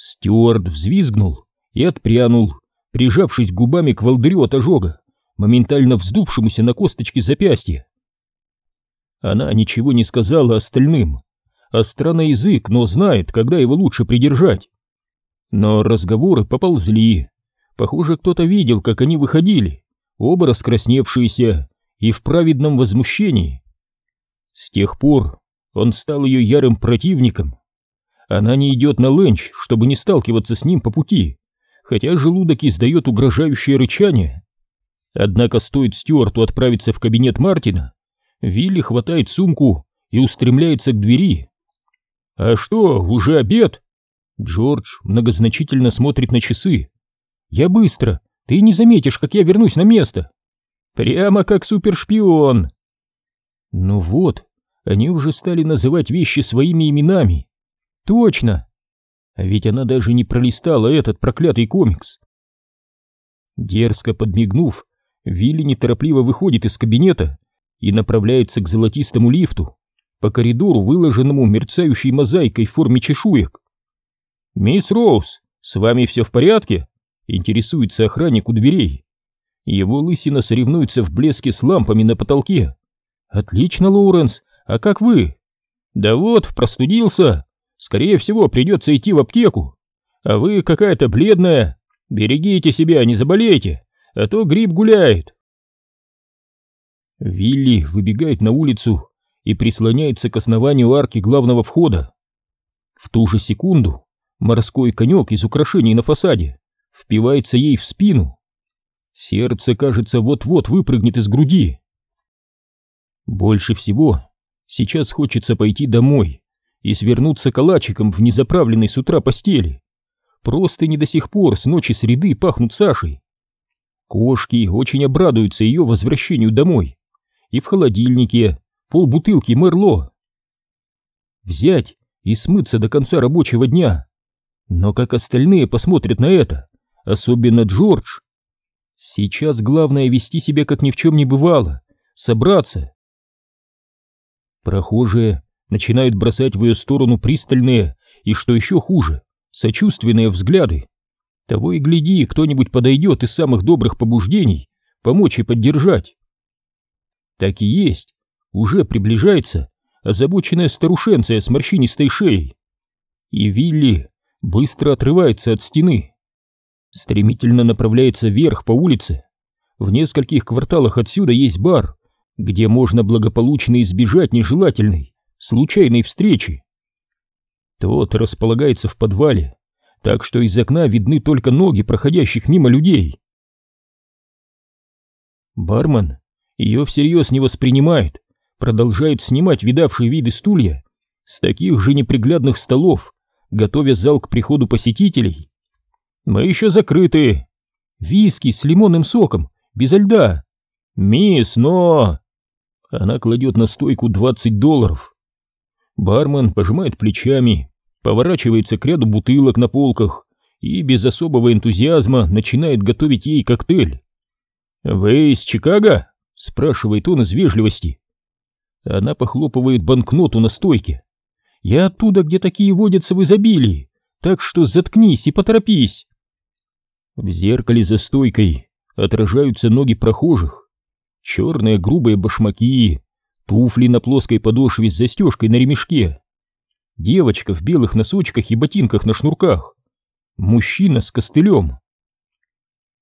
A: Стюарт взвизгнул и отпрянул, прижавшись губами к волдырю от ожога, моментально вздувшемуся на косточке запястья. Она ничего не сказала остальным, остра на язык, но знает, когда его лучше придержать. Но разговоры поползли. Похоже, кто-то видел, как они выходили, оба раскрасневшиеся и в праведном возмущении. С тех пор он стал ее ярым противником. Она не идет на ленч, чтобы не сталкиваться с ним по пути, хотя желудок издает угрожающее рычание. Однако стоит Стюарту отправиться в кабинет Мартина, Вилли хватает сумку и устремляется к двери. «А что, уже обед?» Джордж многозначительно смотрит на часы. «Я быстро, ты не заметишь, как я вернусь на место». «Прямо как супершпион». Ну вот, они уже стали называть вещи своими именами. Точно! Ведь она даже не пролистала этот проклятый комикс. Дерзко подмигнув, Вилли неторопливо выходит из кабинета и направляется к золотистому лифту по коридору, выложенному мерцающей мозаикой в форме чешуек. «Мисс Роуз, с вами все в порядке?» — интересуется охранник у дверей. Его лысина соревнуется в блеске с лампами на потолке. «Отлично, Лоуренс, а как вы?» «Да вот, простудился. Скорее всего, придется идти в аптеку. А вы какая-то бледная. Берегите себя, не заболейте, а то грипп гуляет». Вилли выбегает на улицу и прислоняется к основанию арки главного входа. В ту же секунду морской конек из украшений на фасаде впивается ей в спину. Сердце, кажется, вот-вот выпрыгнет из груди. Больше всего Сейчас хочется пойти домой и свернуться калачиком в незаправленной с утра постели, просто не до сих пор с ночи среды пахнут Сашей. Кошки очень обрадуются ее возвращению домой. И в холодильнике полбутылки Мерло. Взять и смыться до конца рабочего дня. Но как остальные посмотрят на это, особенно Джордж? Сейчас главное вести себя как ни в чем не бывало, собраться. Прохожие начинают бросать в ее сторону пристальные и, что еще хуже, сочувственные взгляды. Того и гляди, кто-нибудь подойдет из самых добрых побуждений помочь и поддержать. Так и есть, уже приближается озабоченная старушенция с морщинистой шеей. И Вилли быстро отрывается от стены, стремительно направляется вверх по улице. В нескольких кварталах отсюда есть бар, где можно благополучно избежать нежелательной, случайной встречи. Тот располагается в подвале, так что из окна видны только ноги проходящих мимо людей. Бармен ее всерьез не воспринимает, продолжает снимать видавшие виды стулья с таких же неприглядных столов, готовя зал к приходу посетителей. Мы еще закрыты. Виски с лимонным соком, без льда. Мисс, но... Она кладет на стойку 20 долларов. Бармен пожимает плечами, поворачивается к ряду бутылок на полках и без особого энтузиазма начинает готовить ей коктейль. «Вы из Чикаго?» — спрашивает он из вежливости. Она похлопывает банкноту на стойке. «Я оттуда, где такие водятся в изобилии, так что заткнись и поторопись!» В зеркале за стойкой отражаются ноги прохожих. Черные грубые башмаки, туфли на плоской подошве с застежкой на ремешке. Девочка в белых носочках и ботинках на шнурках. Мужчина с костылем.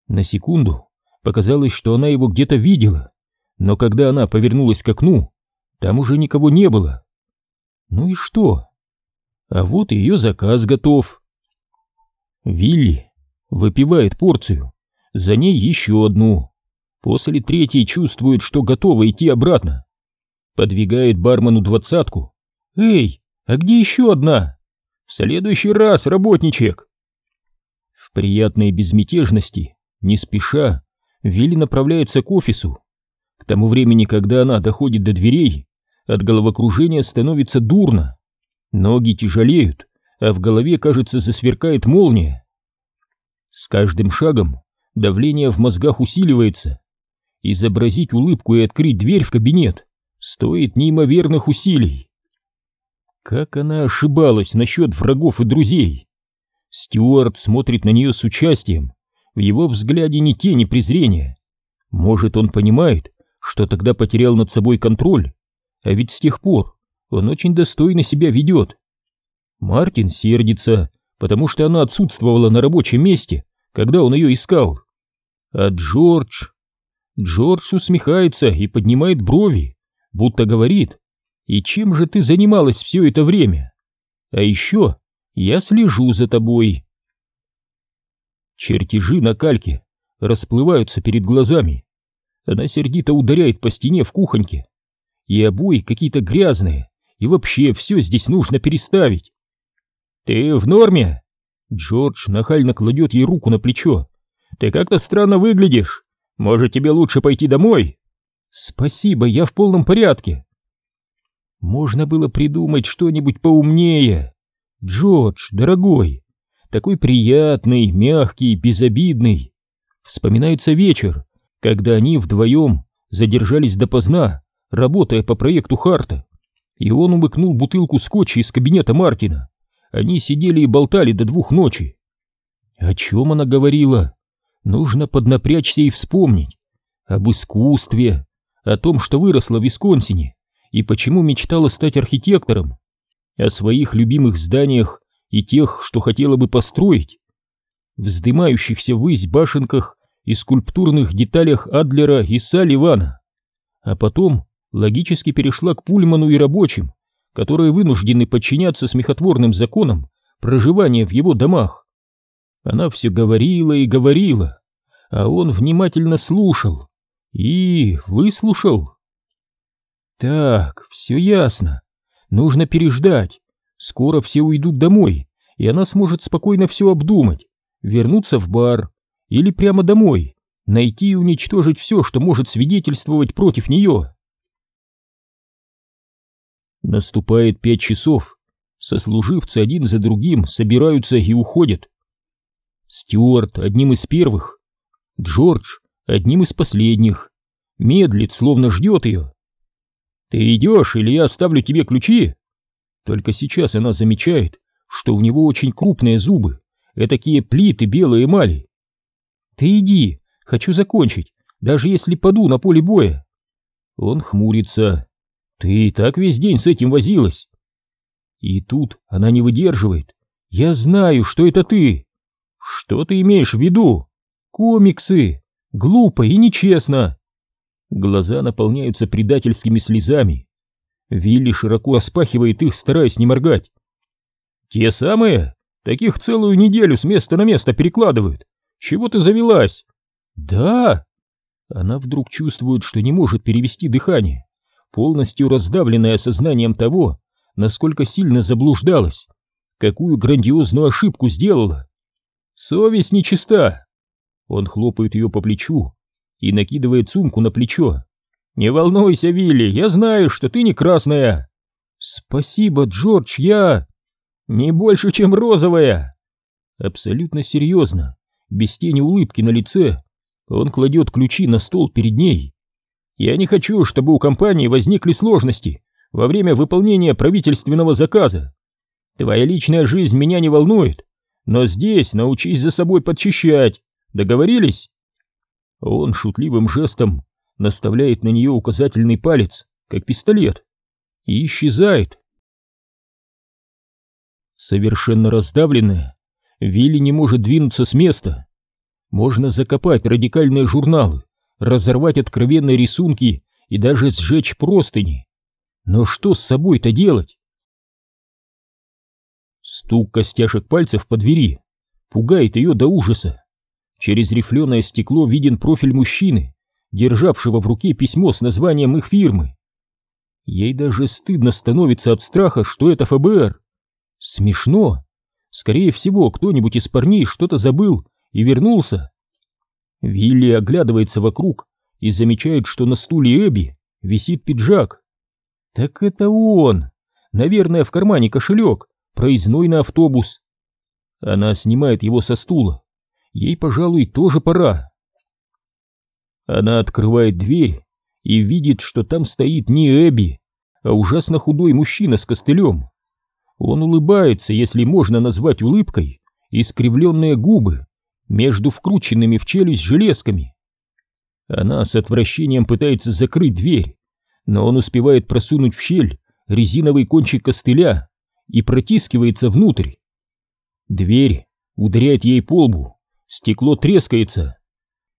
A: На секунду показалось, что она его где-то видела, но когда она повернулась к окну, там уже никого не было. Ну и что? А вот ее заказ готов. Вилли выпивает порцию, за ней еще одну. После третьей чувствует, что готова идти обратно. Подвигает бармену двадцатку. «Эй, а где еще одна?» «В следующий раз, работничек!» В приятной безмятежности, не спеша, Вилли направляется к офису. К тому времени, когда она доходит до дверей, от головокружения становится дурно. Ноги тяжелеют, а в голове, кажется, засверкает молния. С каждым шагом давление в мозгах усиливается. Изобразить улыбку и открыть дверь в кабинет стоит неимоверных усилий. Как она ошибалась насчет врагов и друзей. Стюарт смотрит на нее с участием, в его взгляде ни тени презрения. Может, он понимает, что тогда потерял над собой контроль, а ведь с тех пор он очень достойно себя ведет. Мартин сердится, потому что она отсутствовала на рабочем месте, когда он ее искал. А Джордж... Джордж усмехается и поднимает брови, будто говорит, «И чем же ты занималась все это время? А еще я слежу за тобой». Чертежи на кальке расплываются перед глазами. Она сердито ударяет по стене в кухоньке. И обои какие-то грязные, и вообще все здесь нужно переставить. «Ты в норме?» Джордж нахально кладет ей руку на плечо. «Ты как-то странно выглядишь. Может, тебе лучше пойти домой?» «Спасибо, я в полном порядке». Можно было придумать что-нибудь поумнее. Джордж, дорогой, такой приятный, мягкий, безобидный. Вспоминается вечер, когда они вдвоем задержались допоздна, работая по проекту Харта, и он умыкнул бутылку скотча из кабинета Мартина. Они сидели и болтали до двух ночи. О чем она говорила? Нужно поднапрячься и вспомнить. Об искусстве, о том, что выросла в Висконсине, и почему мечтала стать архитектором, о своих любимых зданиях и тех, что хотела бы построить, вздымающихся ввысь башенках и скульптурных деталях Адлера и Салливана, а потом логически перешла к Пульману и рабочим, которые вынуждены подчиняться смехотворным законам проживания в его домах. Она все говорила и говорила, а он внимательно слушал и выслушал. Так, все ясно. Нужно переждать. Скоро все уйдут домой, и она сможет спокойно все обдумать, вернуться в бар или прямо домой, найти и уничтожить все, что может свидетельствовать против нее. Наступает пять часов. Сослуживцы один за другим собираются и уходят. Стюарт одним из первых, Джордж одним из последних. Медлит, словно ждет ее. «Ты идешь, или я оставлю тебе ключи?» Только сейчас она замечает, что у него очень крупные зубы, этакие плиты белой эмали. «Ты иди, хочу закончить, даже если паду на поле боя». Он хмурится. «Ты и так весь день с этим возилась». И тут она не выдерживает. «Я знаю, что это ты». «Что ты имеешь в виду?» «Комиксы. Глупо и нечестно». Глаза наполняются предательскими слезами. Вилли широко распахивает их, стараясь не моргать. «Те самые? Таких целую неделю с места на место перекладывают. Чего ты завелась?» «Да!» Она вдруг чувствует, что не может перевести дыхание, полностью раздавленная осознанием того, насколько сильно заблуждалась, какую грандиозную ошибку сделала. Совесть нечиста. Он хлопает ее по плечу и накидывает сумку на плечо. «Не волнуйся, Вилли, я знаю, что ты не красная!» «Спасибо, Джордж, я...» «Не больше, чем розовая!» Абсолютно серьезно, без тени улыбки на лице, он кладет ключи на стол перед ней. «Я не хочу, чтобы у компании возникли сложности во время выполнения правительственного заказа. Твоя личная жизнь меня не волнует, но здесь научись за собой подчищать. Договорились?» Он шутливым жестом наставляет на нее указательный палец, как пистолет, и исчезает. Совершенно раздавленная, Вилли не может двинуться с места. Можно закопать радикальные журналы, разорвать откровенные рисунки и даже сжечь простыни. Но что с собой-то делать? Стук костяшек пальцев по двери пугает ее до ужаса. Через рифленое стекло виден профиль мужчины, державшего в руке письмо с названием их фирмы. Ей даже стыдно становится от страха, что это ФБР. Смешно. Скорее всего, кто-нибудь из парней что-то забыл и вернулся. Вилли оглядывается вокруг и замечает, что на стуле Эбби висит пиджак. Так это он. Наверное, в кармане кошелек, проездной на автобус. Она снимает его со стула Ей, пожалуй, тоже пора. Она открывает дверь и видит, что там стоит не Эбби, а ужасно худой мужчина с костылем. Он улыбается, если можно назвать улыбкой, искривленные губы между вкрученными в челюсть железками. Она с отвращением пытается закрыть дверь, но он успевает просунуть в щель резиновый кончик костыля и протискивается внутрь. Дверь ударяет ей по лбу, Стекло трескается.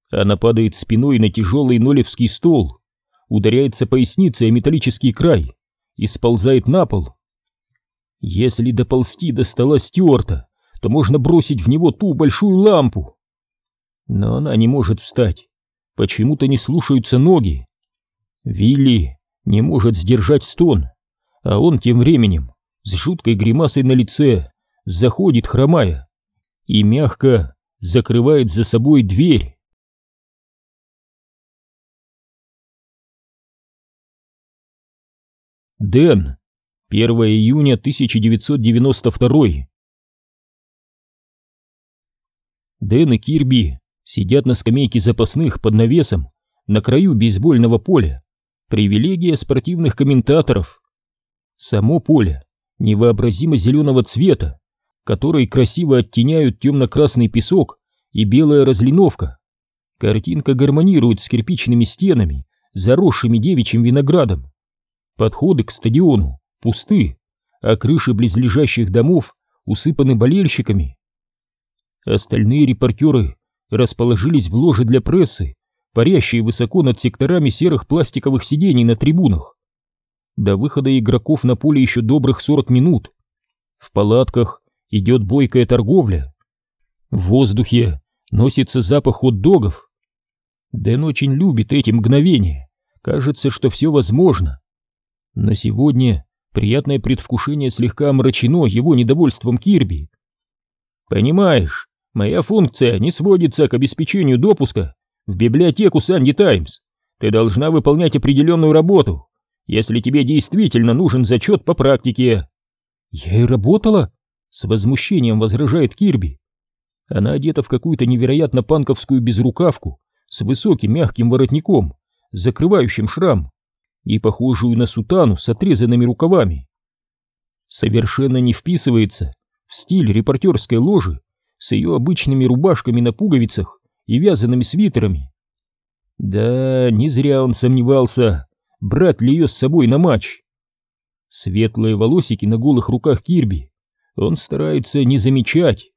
A: Она падает спиной на тяжелый нолевский стол, ударяется поясницей о металлический край и сползает на пол. Если доползти до стола Стюарта, то можно бросить в него ту большую лампу. Но она не может встать. Почему-то не слушаются ноги. Вилли не может сдержать стон, а он тем временем с жуткой гримасой на лице заходит, хромая, и мягко закрывает за собой дверь. Дэн. 1 июня 1992. Дэн и Кирби сидят на скамейке запасных под навесом на краю бейсбольного поля. Привилегия спортивных комментаторов. Само поле невообразимо зеленого цвета, которые красиво оттеняют темно-красный песок и белая разлиновка. Картинка гармонирует с кирпичными стенами, заросшими девичьим виноградом. Подходы к стадиону пусты, а крыши близлежащих домов усыпаны болельщиками. Остальные репортеры расположились в ложе для прессы, парящие высоко над секторами серых пластиковых сидений на трибунах. До выхода игроков на поле еще добрых 40 минут. В палатках идет бойкая торговля. В воздухе носится запах хот-догов. Дэн очень любит эти мгновения. Кажется, что все возможно. Но сегодня приятное предвкушение слегка омрачено его недовольством Кирби. Понимаешь, моя функция не сводится к обеспечению допуска в библиотеку Санди Таймс. Ты должна выполнять определенную работу, если тебе действительно нужен зачет по практике. Я и работала, с возмущением возражает Кирби. Она одета в какую-то невероятно панковскую безрукавку с высоким мягким воротником, закрывающим шрам, и похожую на сутану с отрезанными рукавами. Совершенно не вписывается в стиль репортерской ложи с ее обычными рубашками на пуговицах и вязаными свитерами. Да, не зря он сомневался, брать ли ее с собой на матч. Светлые волосики на голых руках Кирби он старается не замечать.